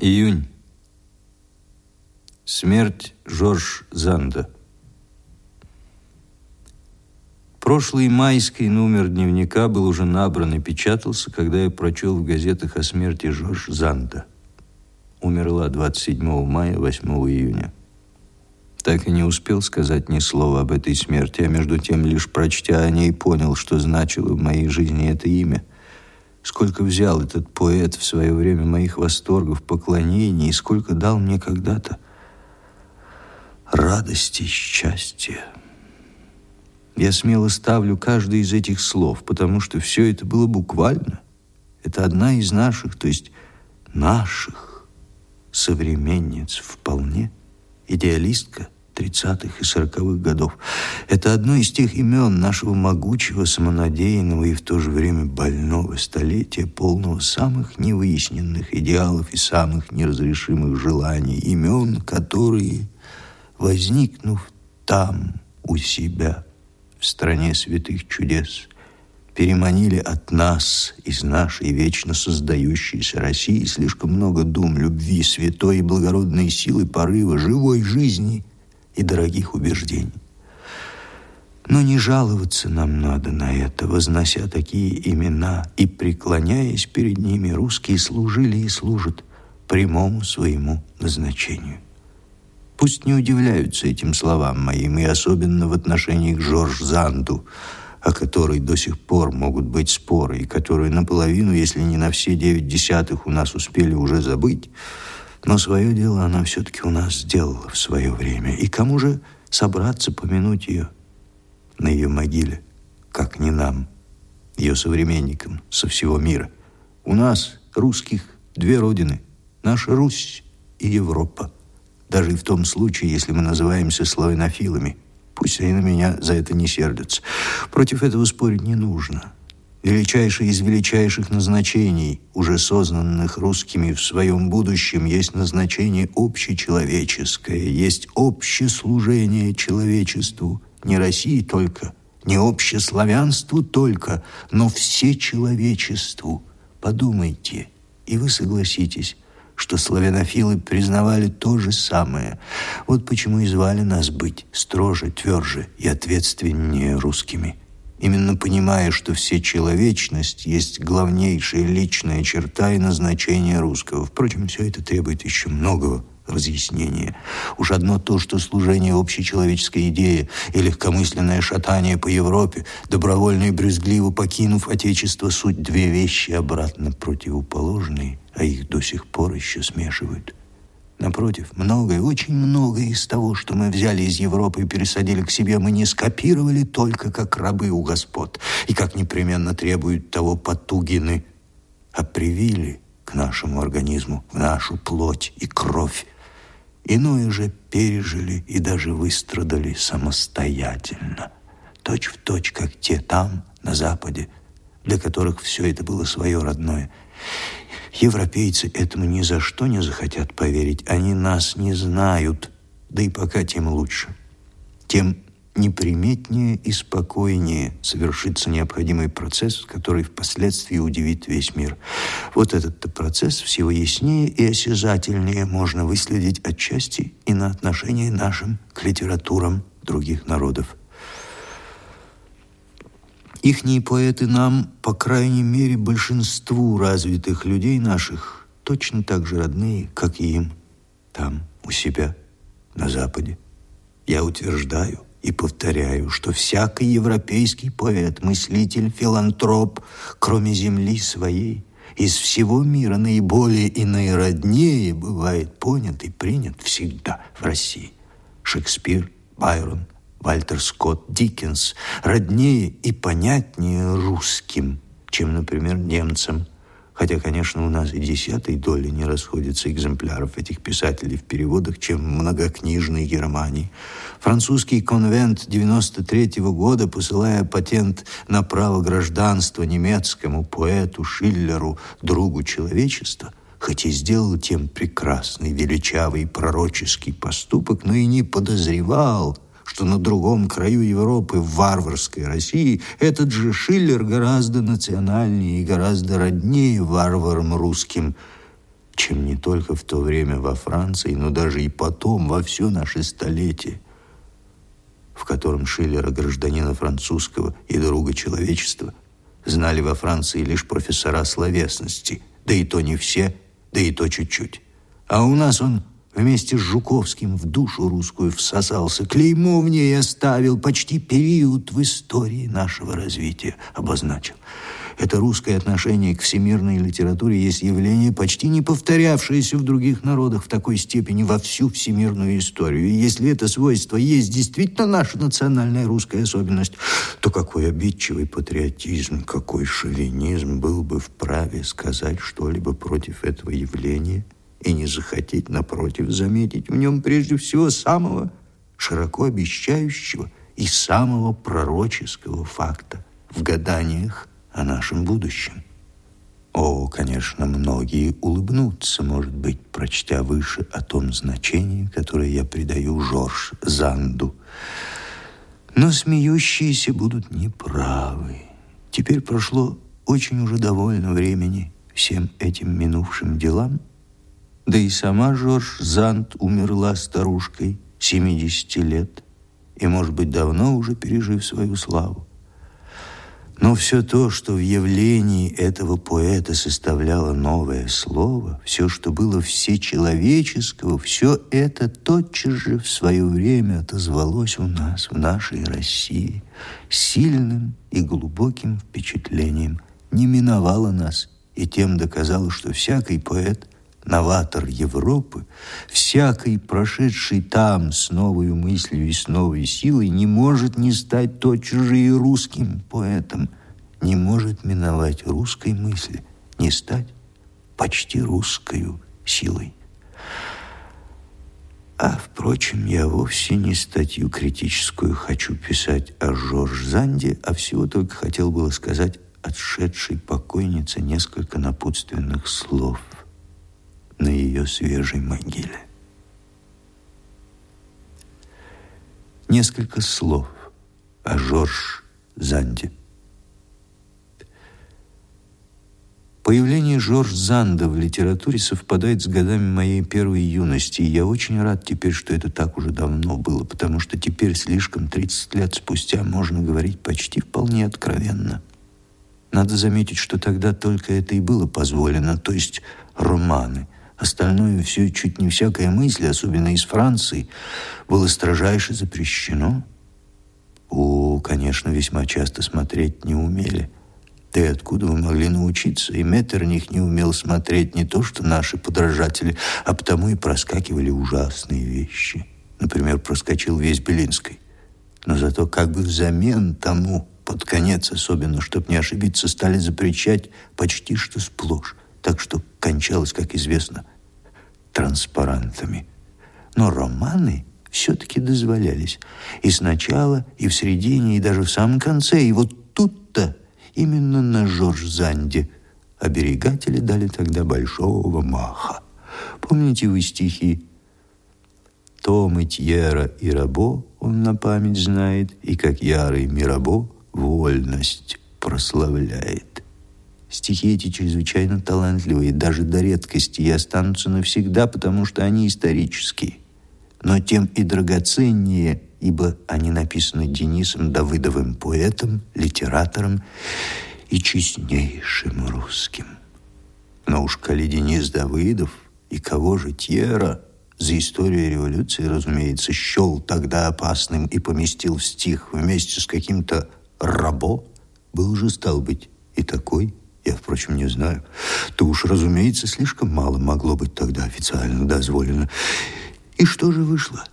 Июнь. Смерть Жорж Занда. Прошлый майский номер дневника был уже набран и печатался, когда я прочел в газетах о смерти Жорж Занда. Умерла 27 мая, 8 июня. Так и не успел сказать ни слова об этой смерти, а между тем, лишь прочтя о ней, понял, что значило в моей жизни это имя. Сколько взял этот поэт в свое время моих восторгов, поклонений, и сколько дал мне когда-то радости, счастья. Я смело ставлю каждое из этих слов, потому что все это было буквально. Это одна из наших, то есть наших современниц вполне, идеалистка – 30-х и 40-х годов. Это одно из тех имен нашего могучего, самонадеянного и в то же время больного столетия, полного самых невыясненных идеалов и самых неразрешимых желаний, имен, которые, возникнув там, у себя, в стране святых чудес, переманили от нас, из нашей вечно создающейся России, слишком много дум, любви, святой и благородной силы, порыва, живой жизни и дорогих убеждений. Но не жаловаться нам надо на это, вознося такие имена и преклоняясь перед ними, русские служили и служат прямому своему назначению. Пусть не удивляются этим словам моим, и особенно в отношении к Жорж Занду, о которой до сих пор могут быть споры, и которую наполовину, если не на все девять десятых, у нас успели уже забыть, но свое дело она все-таки у нас сделала в свое время. И кому же собраться помянуть ее на ее могиле, как не нам, ее современникам со всего мира? У нас, русских, две родины. Наша Русь и Европа даже и в том случае, если мы называемся славянофилами. Пусть они на меня за это не сердятся. Против этого спорить не нужно. Величайшее из величайших назначений, уже сознанных русскими в своем будущем, есть назначение общечеловеческое, есть общеслужение человечеству, не России только, не общеславянству только, но всечеловечеству. Подумайте, и вы согласитесь, что славянофилы признавали то же самое. Вот почему и звали нас быть строже, тверже и ответственнее русскими. Именно понимая, что все человечность есть главнейшая личная черта и назначение русского. Впрочем, все это требует еще многого разъяснения. Уж одно то, что служение общечеловеческой идеи и легкомысленное шатание по Европе, добровольно и брезгливо покинув Отечество, суть две вещи обратно противоположные, а их до сих пор еще смешивают. Напротив, многое, очень многое из того, что мы взяли из Европы и пересадили к себе, мы не скопировали только как рабы у господ и как непременно требуют того Потугины, а привили к нашему организму, в нашу плоть и кровь, Иное же пережили и даже выстрадали самостоятельно, точь в точь, как те там, на Западе, для которых все это было свое родное. Европейцы этому ни за что не захотят поверить. Они нас не знают, да и пока тем лучше. Тем неприметнее и спокойнее совершится необходимый процесс, который впоследствии удивит весь мир. Вот этот-то процесс всего яснее и осязательнее можно выследить отчасти и на отношении нашим к литературам других народов. Ихние поэты нам, по крайней мере, большинству развитых людей наших, точно так же родные, как и им, там, у себя, на Западе. Я утверждаю, и повторяю, что всякий европейский поэт, мыслитель, филантроп, кроме земли своей, из всего мира наиболее и наироднее бывает понят и принят всегда в России. Шекспир, Байрон, Вальтер Скотт, Диккенс роднее и понятнее русским, чем, например, немцам – Хотя, конечно, у нас и десятой доли не расходится экземпляров этих писателей в переводах, чем многокнижной Германии. Французский конвент 93 -го года, посылая патент на право гражданства немецкому поэту Шиллеру, другу человечества, хоть и сделал тем прекрасный, величавый, пророческий поступок, но и не подозревал – что на другом краю Европы, в варварской России, этот же Шиллер гораздо национальнее и гораздо роднее варварам русским, чем не только в то время во Франции, но даже и потом, во все наше столетие, в котором Шиллера, гражданина французского и друга человечества, знали во Франции лишь профессора словесности, да и то не все, да и то чуть-чуть. А у нас он вместе с Жуковским в душу русскую всосался, клеймо в ней оставил, почти период в истории нашего развития обозначил. Это русское отношение к всемирной литературе есть явление, почти не повторявшееся в других народах в такой степени во всю всемирную историю. И если это свойство есть действительно наша национальная русская особенность, то какой обидчивый патриотизм, какой шовинизм был бы вправе сказать что-либо против этого явления и не захотеть, напротив, заметить в нем прежде всего самого широко обещающего и самого пророческого факта в гаданиях о нашем будущем. О, конечно, многие улыбнутся, может быть, прочтя выше о том значении, которое я придаю Жорж Занду. Но смеющиеся будут неправы. Теперь прошло очень уже довольно времени всем этим минувшим делам, да и сама Жорж Занд умерла старушкой 70 лет и, может быть, давно уже пережив свою славу. Но все то, что в явлении этого поэта составляло новое слово, все, что было всечеловеческого, все это тотчас же в свое время отозвалось у нас, в нашей России, сильным и глубоким впечатлением, не миновало нас и тем доказало, что всякий поэт – новатор Европы, всякий, прошедший там с новой мыслью и с новой силой, не может не стать тотчас же и русским поэтом, не может миновать русской мысли, не стать почти русскою силой. А, впрочем, я вовсе не статью критическую хочу писать о Жорж Занде, а всего только хотел было сказать отшедшей покойнице несколько напутственных слов – на ее свежей могиле. Несколько слов о Жорж Занде. Появление Жорж Занда в литературе совпадает с годами моей первой юности, и я очень рад теперь, что это так уже давно было, потому что теперь слишком 30 лет спустя можно говорить почти вполне откровенно. Надо заметить, что тогда только это и было позволено, то есть романы – Остальное все, чуть не всякая мысль, особенно из Франции, было строжайше запрещено. О, конечно, весьма часто смотреть не умели. Да и откуда вы могли научиться? И Меттерних не умел смотреть не то, что наши подражатели, а потому и проскакивали ужасные вещи. Например, проскочил весь Белинской. Но зато как бы взамен тому, под конец особенно, чтобы не ошибиться, стали запрещать почти что сплошь так что кончалось, как известно, транспарантами. Но романы все-таки дозволялись. И сначала, и в середине, и даже в самом конце. И вот тут-то, именно на Жорж Занде, оберегатели дали тогда большого маха. Помните вы стихи Том и Тьера и Рабо он на память знает, и как ярый Мирабо вольность прославляет. Стихи эти чрезвычайно талантливые, даже до редкости, и останутся навсегда, потому что они исторические. Но тем и драгоценнее, ибо они написаны Денисом Давыдовым поэтом, литератором и честнейшим русским. Но уж коли Денис Давыдов и кого же Тьера за историю революции, разумеется, счел тогда опасным и поместил в стих вместе с каким-то рабо, был же, стал быть, и такой – я, впрочем, не знаю. То уж, разумеется, слишком мало могло быть тогда официально дозволено. И что же вышло?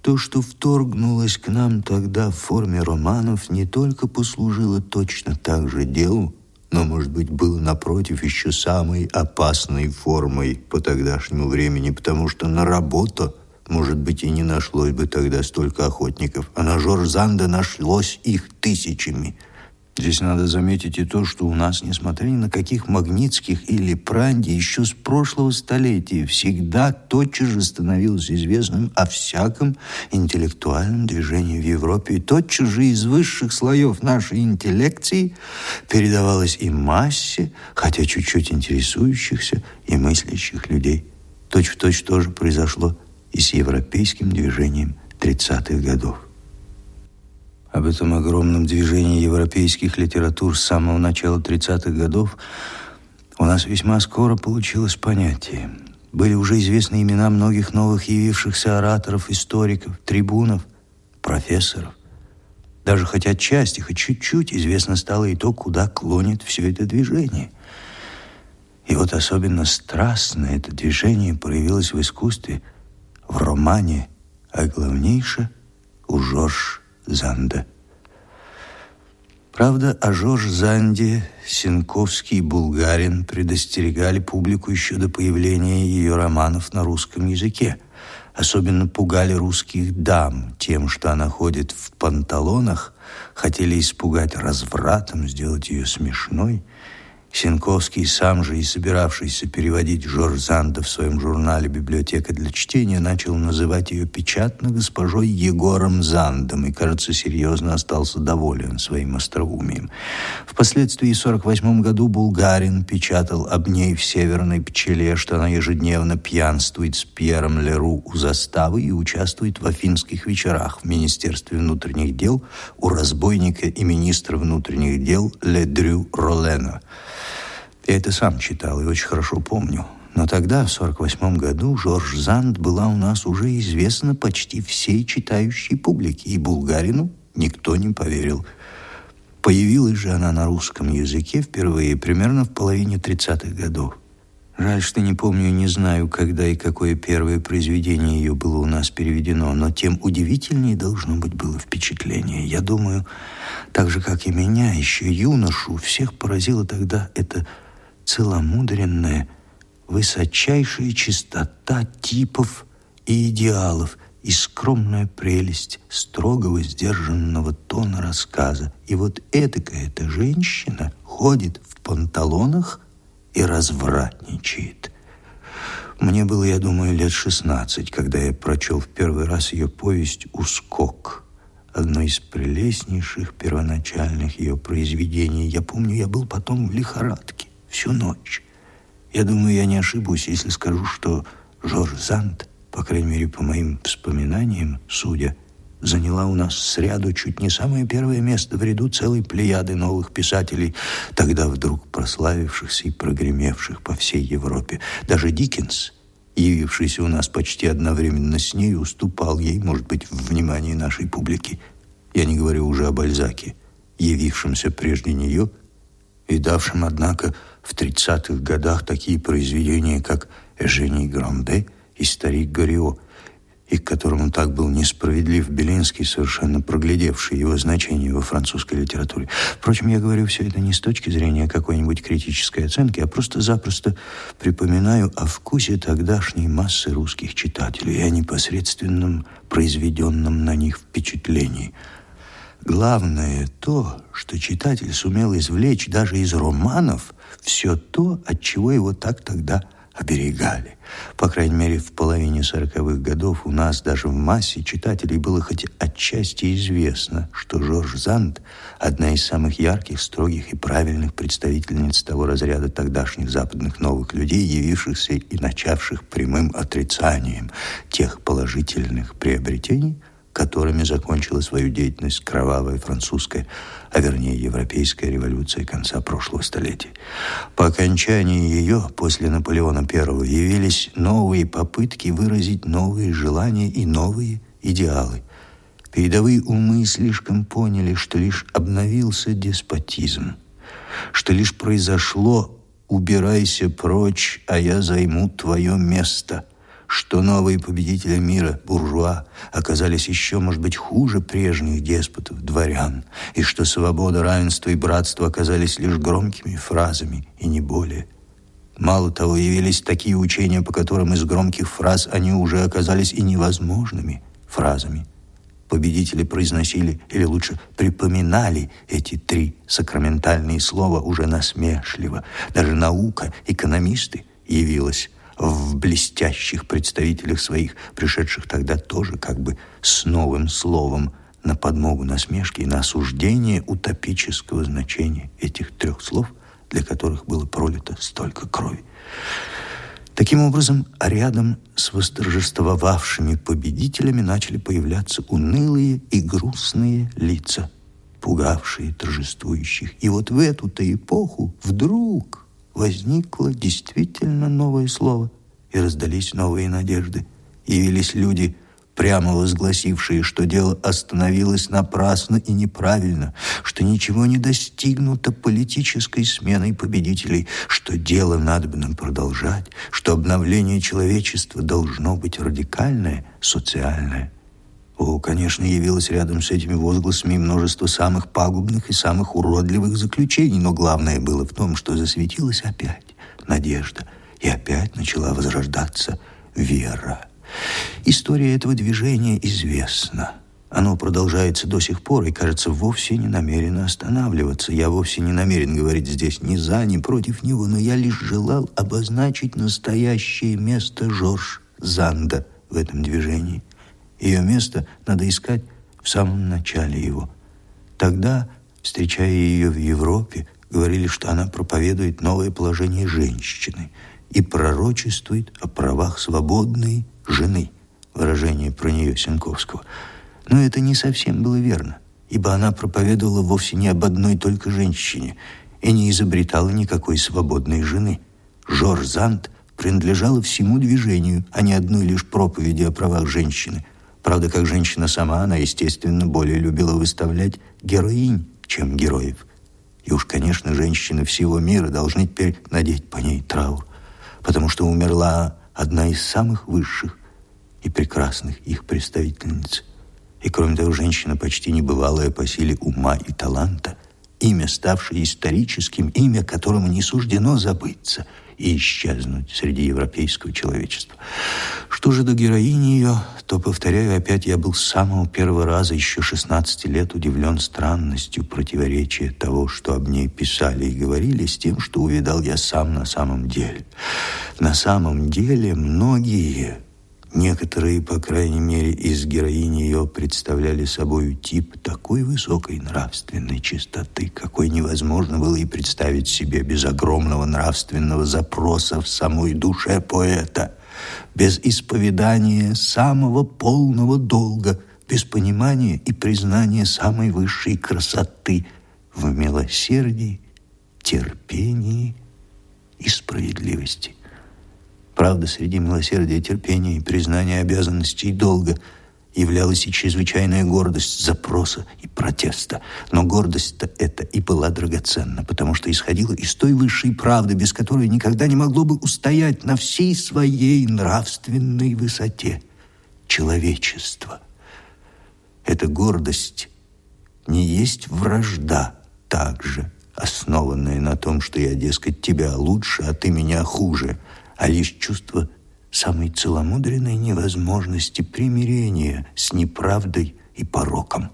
То, что вторгнулось к нам тогда в форме романов, не только послужило точно так же делу, но, может быть, было, напротив, еще самой опасной формой по тогдашнему времени, потому что на работу, может быть, и не нашлось бы тогда столько охотников, а на Жоржанда нашлось их тысячами – Здесь надо заметить и то, что у нас, несмотря ни на каких магнитских или пранди, еще с прошлого столетия всегда тотчас же становилось известным о всяком интеллектуальном движении в Европе. И тотчас же из высших слоев нашей интеллекции передавалось и массе, хотя чуть-чуть интересующихся и мыслящих людей. Точь-в-точь -точь тоже произошло и с европейским движением 30-х годов. Об этом огромном движении европейских литератур с самого начала 30-х годов у нас весьма скоро получилось понятие. Были уже известны имена многих новых явившихся ораторов, историков, трибунов, профессоров. Даже хоть отчасти, хоть чуть-чуть известно стало и то, куда клонит все это движение. И вот особенно страстно это движение проявилось в искусстве, в романе, а главнейше у Жорж Занда. Правда, о Жорж Занде Сенковский и Булгарин предостерегали публику еще до появления ее романов на русском языке. Особенно пугали русских дам тем, что она ходит в панталонах, хотели испугать развратом, сделать ее смешной – Сенковский, сам же и собиравшийся переводить Жорж Занда в своем журнале «Библиотека для чтения», начал называть ее печатно госпожой Егором Зандом и, кажется, серьезно остался доволен своим остроумием. Впоследствии в 1948 году Булгарин печатал об ней в «Северной пчеле», что она ежедневно пьянствует с Пьером Леру у заставы и участвует в афинских вечерах в Министерстве внутренних дел у разбойника и министра внутренних дел Ледрю Ролена – я это сам читал и очень хорошо помню. Но тогда, в 48 году, Жорж Занд была у нас уже известна почти всей читающей публике, и булгарину никто не поверил. Появилась же она на русском языке впервые примерно в половине 30-х годов. Жаль, что не помню и не знаю, когда и какое первое произведение ее было у нас переведено, но тем удивительнее должно быть было впечатление. Я думаю, так же, как и меня, еще юношу, всех поразило тогда это целомудренная, высочайшая чистота типов и идеалов и скромная прелесть строгого сдержанного тона рассказа. И вот этакая эта женщина ходит в панталонах и развратничает. Мне было, я думаю, лет шестнадцать, когда я прочел в первый раз ее повесть «Ускок», одно из прелестнейших первоначальных ее произведений. Я помню, я был потом в лихорадке всю ночь. Я думаю, я не ошибусь, если скажу, что Жорж Зант, по крайней мере, по моим вспоминаниям, судя, заняла у нас сряду чуть не самое первое место в ряду целой плеяды новых писателей, тогда вдруг прославившихся и прогремевших по всей Европе. Даже Диккенс, явившийся у нас почти одновременно с ней, уступал ей, может быть, в внимании нашей публики. Я не говорю уже о Бальзаке, явившемся прежде нее и давшем, однако, в 30-х годах такие произведения, как «Эжений Гранде» и «Старик Горио», и к которому так был несправедлив Белинский, совершенно проглядевший его значение во французской литературе. Впрочем, я говорю все это не с точки зрения какой-нибудь критической оценки, а просто-запросто припоминаю о вкусе тогдашней массы русских читателей и о непосредственном произведенном на них впечатлении – Главное то, что читатель сумел извлечь даже из романов все то, от чего его так тогда оберегали. По крайней мере, в половине сороковых годов у нас даже в массе читателей было хоть отчасти известно, что Жорж Занд – одна из самых ярких, строгих и правильных представительниц того разряда тогдашних западных новых людей, явившихся и начавших прямым отрицанием тех положительных приобретений – которыми закончила свою деятельность кровавая французская, а вернее европейская революция конца прошлого столетия. По окончании ее, после Наполеона I, явились новые попытки выразить новые желания и новые идеалы. Передовые умы слишком поняли, что лишь обновился деспотизм, что лишь произошло «убирайся прочь, а я займу твое место», что новые победители мира, буржуа, оказались еще, может быть, хуже прежних деспотов, дворян, и что свобода, равенство и братство оказались лишь громкими фразами и не более. Мало того, явились такие учения, по которым из громких фраз они уже оказались и невозможными фразами. Победители произносили, или лучше припоминали эти три сакраментальные слова уже насмешливо. Даже наука, экономисты явилась в блестящих представителях своих, пришедших тогда тоже как бы с новым словом на подмогу насмешки и на осуждение утопического значения этих трех слов, для которых было пролито столько крови. Таким образом, рядом с восторжествовавшими победителями начали появляться унылые и грустные лица, пугавшие торжествующих. И вот в эту-то эпоху вдруг возникло действительно новое слово, и раздались новые надежды. Явились люди – прямо возгласившие, что дело остановилось напрасно и неправильно, что ничего не достигнуто политической сменой победителей, что дело надобно продолжать, что обновление человечества должно быть радикальное, социальное. О, конечно, явилось рядом с этими возгласами множество самых пагубных и самых уродливых заключений, но главное было в том, что засветилась опять надежда, и опять начала возрождаться вера. История этого движения известна. Оно продолжается до сих пор и, кажется, вовсе не намерено останавливаться. Я вовсе не намерен говорить здесь ни за, ни против него, но я лишь желал обозначить настоящее место Жорж Занда в этом движении. Ее место надо искать в самом начале его. Тогда, встречая ее в Европе, говорили, что она проповедует новое положение женщины и пророчествует о правах свободной жены, выражение про нее Сенковского. Но это не совсем было верно, ибо она проповедовала вовсе не об одной только женщине и не изобретала никакой свободной жены. Жорж Зант принадлежала всему движению, а не одной лишь проповеди о правах женщины. Правда, как женщина сама, она, естественно, более любила выставлять героинь, чем героев. И уж, конечно, женщины всего мира должны теперь надеть по ней траур, потому что умерла одна из самых высших и прекрасных их представительниц. И кроме того, женщина почти небывалая по силе ума и таланта, имя, ставшее историческим, имя, которому не суждено забыться и исчезнуть среди европейского человечества. Что же до героини ее, то, повторяю, опять я был с самого первого раза, еще 16 лет, удивлен странностью противоречия того, что об ней писали и говорили, с тем, что увидал я сам на самом деле. На самом деле многие Некоторые, по крайней мере, из героини ее представляли собой тип такой высокой нравственной чистоты, какой невозможно было и представить себе без огромного нравственного запроса в самой душе поэта, без исповедания самого полного долга, без понимания и признания самой высшей красоты в милосердии, терпении и справедливости. Правда, среди милосердия, терпения и признания обязанностей долга являлась и чрезвычайная гордость запроса и протеста. Но гордость-то эта и была драгоценна, потому что исходила из той высшей правды, без которой никогда не могло бы устоять на всей своей нравственной высоте. Человечество. Эта гордость не есть вражда также, основанная на том, что я, дескать, тебя лучше, а ты меня хуже – а лишь чувство самой целомудренной невозможности примирения с неправдой и пороком.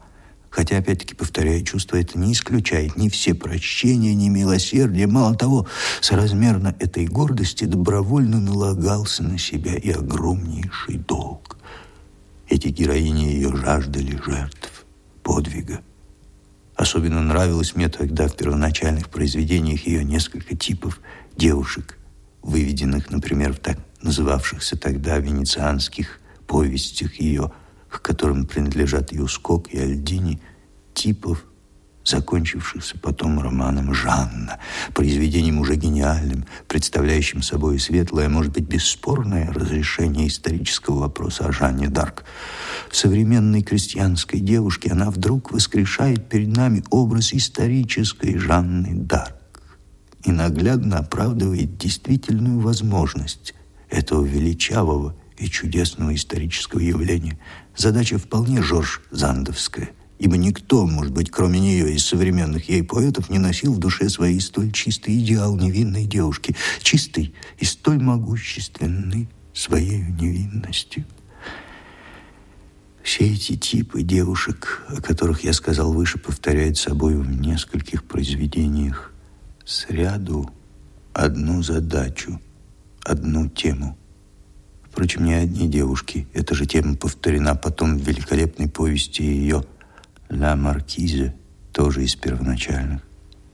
Хотя, опять-таки, повторяю, чувство это не исключает ни все прощения, ни милосердия. Мало того, соразмерно этой гордости добровольно налагался на себя и огромнейший долг. Эти героини ее жаждали жертв, подвига. Особенно нравилось мне тогда в первоначальных произведениях ее несколько типов девушек, выведенных, например, в так называвшихся тогда венецианских повестях ее, к которым принадлежат Юскок и Альдини, типов, закончившихся потом романом «Жанна», произведением уже гениальным, представляющим собой светлое, может быть, бесспорное разрешение исторического вопроса о Жанне Дарк. Современной крестьянской девушке она вдруг воскрешает перед нами образ исторической Жанны Дарк и наглядно оправдывает действительную возможность этого величавого и чудесного исторического явления. Задача вполне Жорж Зандовская, ибо никто, может быть, кроме нее из современных ей поэтов, не носил в душе своей столь чистый идеал невинной девушки, чистый и столь могущественный своей невинностью. Все эти типы девушек, о которых я сказал выше, повторяют собой в нескольких произведениях сряду одну задачу, одну тему. Впрочем, не одни девушки. Эта же тема повторена потом в великолепной повести ее «Ла Маркизе», тоже из первоначальных.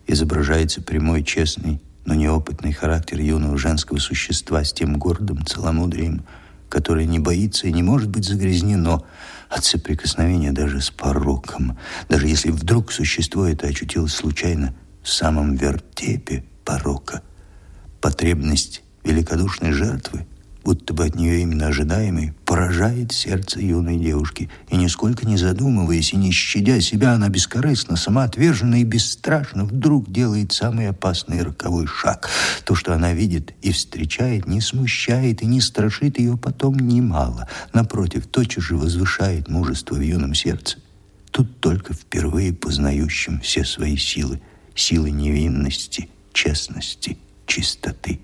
Изображается прямой, честный, но неопытный характер юного женского существа с тем гордым целомудрием, которое не боится и не может быть загрязнено от соприкосновения даже с пороком, даже если вдруг существо это очутилось случайно в самом вертепе порока. Потребность великодушной жертвы будто бы от нее именно ожидаемый, поражает сердце юной девушки. И нисколько не задумываясь и не щадя себя, она бескорыстно, самоотверженно и бесстрашно вдруг делает самый опасный роковой шаг. То, что она видит и встречает, не смущает и не страшит ее потом немало. Напротив, тотчас же возвышает мужество в юном сердце. Тут только впервые познающим все свои силы, силы невинности, честности, чистоты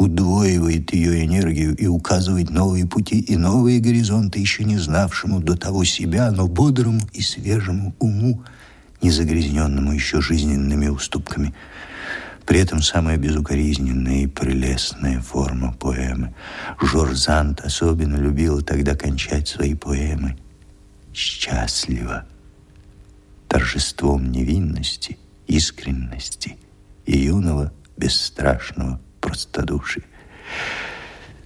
удвоивает ее энергию и указывает новые пути и новые горизонты, еще не знавшему до того себя, но бодрому и свежему уму, не загрязненному еще жизненными уступками. При этом самая безукоризненная и прелестная форма поэмы. Жорж Зант особенно любил тогда кончать свои поэмы. Счастливо. Торжеством невинности, искренности и юного бесстрашного простодушие.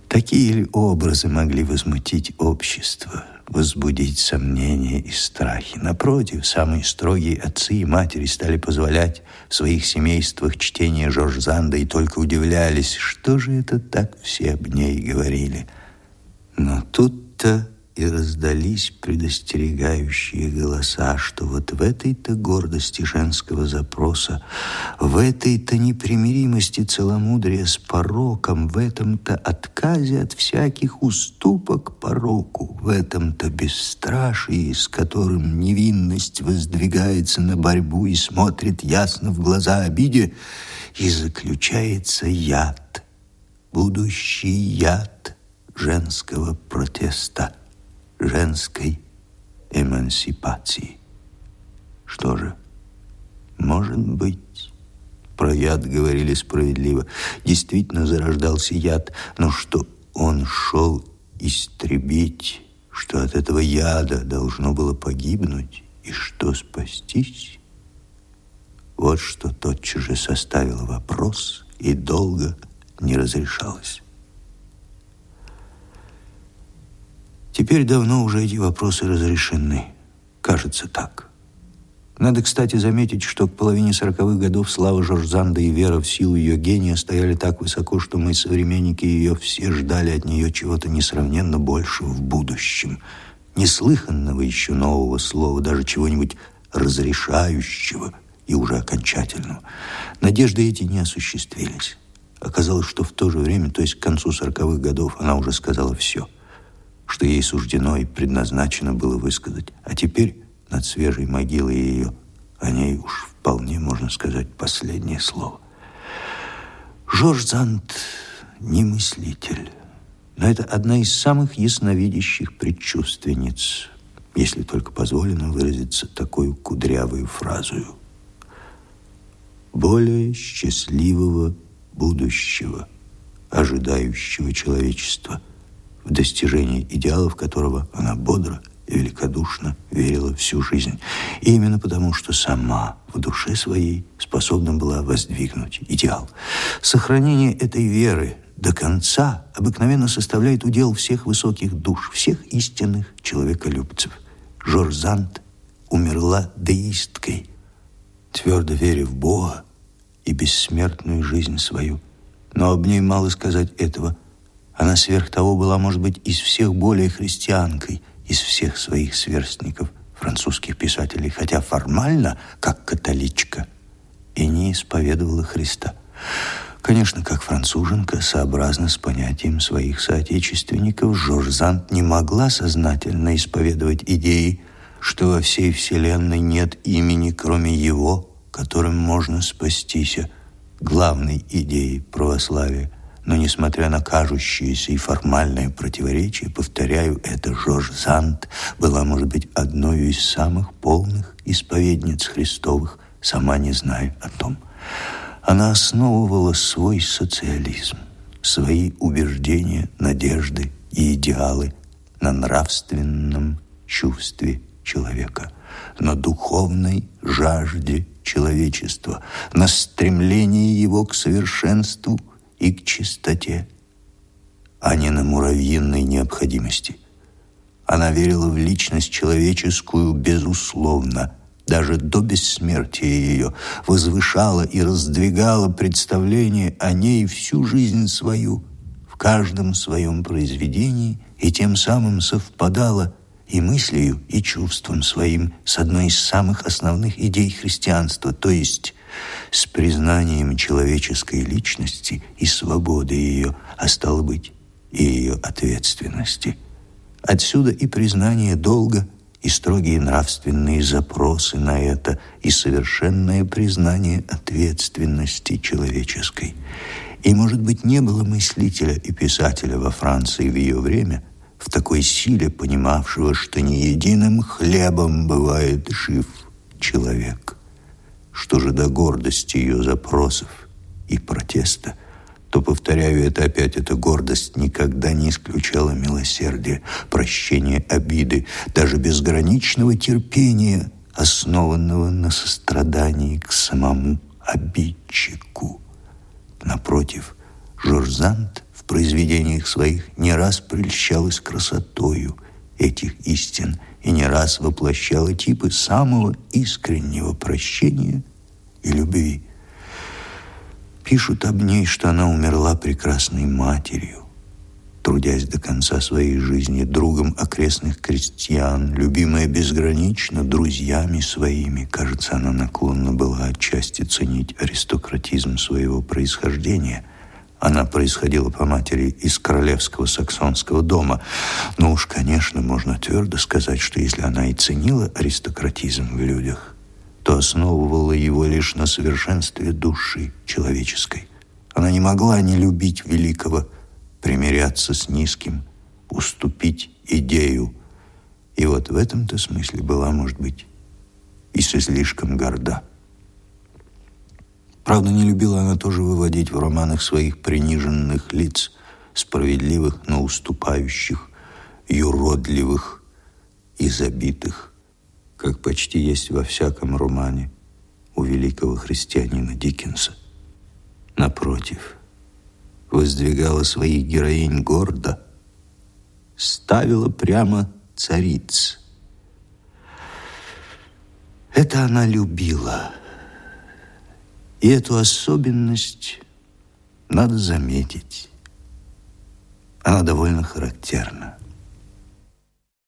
Такие ли образы могли возмутить общество, возбудить сомнения и страхи? Напротив, самые строгие отцы и матери стали позволять в своих семействах чтение Жорж Занда и только удивлялись, что же это так все об ней говорили. Но тут-то и раздались предостерегающие голоса, что вот в этой-то гордости женского запроса, в этой-то непримиримости целомудрия с пороком, в этом-то отказе от всяких уступок пороку, в этом-то бесстрашии, с которым невинность воздвигается на борьбу и смотрит ясно в глаза обиде, и заключается яд, будущий яд женского протеста женской эмансипации. Что же, может быть, про яд говорили справедливо. Действительно зарождался яд, но что он шел истребить, что от этого яда должно было погибнуть и что спастись. Вот что тотчас же составило вопрос и долго не разрешалось. Теперь давно уже эти вопросы разрешены. Кажется так. Надо, кстати, заметить, что к половине сороковых годов слава Жоржзанда и вера в силу ее гения стояли так высоко, что мы, современники ее, все ждали от нее чего-то несравненно большего в будущем. Неслыханного еще нового слова, даже чего-нибудь разрешающего и уже окончательного. Надежды эти не осуществились. Оказалось, что в то же время, то есть к концу сороковых годов, она уже сказала все – что ей суждено и предназначено было высказать. А теперь над свежей могилой ее о ней уж вполне можно сказать последнее слово. Жорж Зант не мыслитель, но это одна из самых ясновидящих предчувственниц, если только позволено выразиться такой кудрявой фразою. Более счастливого будущего, ожидающего человечества – в достижение идеалов которого она бодро и великодушно верила всю жизнь. И именно потому, что сама в душе своей способна была воздвигнуть идеал. Сохранение этой веры до конца обыкновенно составляет удел всех высоких душ, всех истинных человеколюбцев. Жорж Зант умерла деисткой, твердо веря в Бога и бессмертную жизнь свою. Но об ней мало сказать этого – она сверх того была, может быть, из всех более христианкой, из всех своих сверстников, французских писателей, хотя формально, как католичка, и не исповедовала Христа. Конечно, как француженка, сообразно с понятием своих соотечественников, Жорж Зант не могла сознательно исповедовать идеи, что во всей вселенной нет имени, кроме его, которым можно спастись, главной идеей православия – Но, несмотря на кажущиеся и формальные противоречия, повторяю, это Жорж Зант была, может быть, одной из самых полных исповедниц Христовых, сама не зная о том. Она основывала свой социализм, свои убеждения, надежды и идеалы на нравственном чувстве человека, на духовной жажде человечества, на стремлении его к совершенству – и к чистоте, а не на муравьиной необходимости. Она верила в личность человеческую безусловно, даже до бессмертия ее, возвышала и раздвигала представление о ней всю жизнь свою, в каждом своем произведении, и тем самым совпадала и мыслью, и чувством своим с одной из самых основных идей христианства, то есть с признанием человеческой личности и свободы ее, а стало быть, и ее ответственности. Отсюда и признание долга, и строгие нравственные запросы на это, и совершенное признание ответственности человеческой. И, может быть, не было мыслителя и писателя во Франции в ее время в такой силе, понимавшего, что не единым хлебом бывает жив человек. Что же до гордости ее запросов и протеста, то, повторяю это опять, эта гордость никогда не исключала милосердия, прощения обиды, даже безграничного терпения, основанного на сострадании к самому обидчику. Напротив, Жорзант в произведениях своих не раз прельщалась красотою этих истин – и не раз воплощала типы самого искреннего прощения и любви. Пишут об ней, что она умерла прекрасной матерью, трудясь до конца своей жизни другом окрестных крестьян, любимая безгранично друзьями своими. Кажется, она наклонна была отчасти ценить аристократизм своего происхождения – она происходила по матери из королевского саксонского дома. Но уж, конечно, можно твердо сказать, что если она и ценила аристократизм в людях, то основывала его лишь на совершенстве души человеческой. Она не могла не любить великого, примиряться с низким, уступить идею. И вот в этом-то смысле была, может быть, и слишком горда. Правда, не любила она тоже выводить в романах своих приниженных лиц, справедливых, но уступающих, юродливых и забитых, как почти есть во всяком романе у великого христианина Диккенса. Напротив, воздвигала своих героинь гордо, ставила прямо цариц. Это она любила – и эту особенность надо заметить. Она довольно характерна.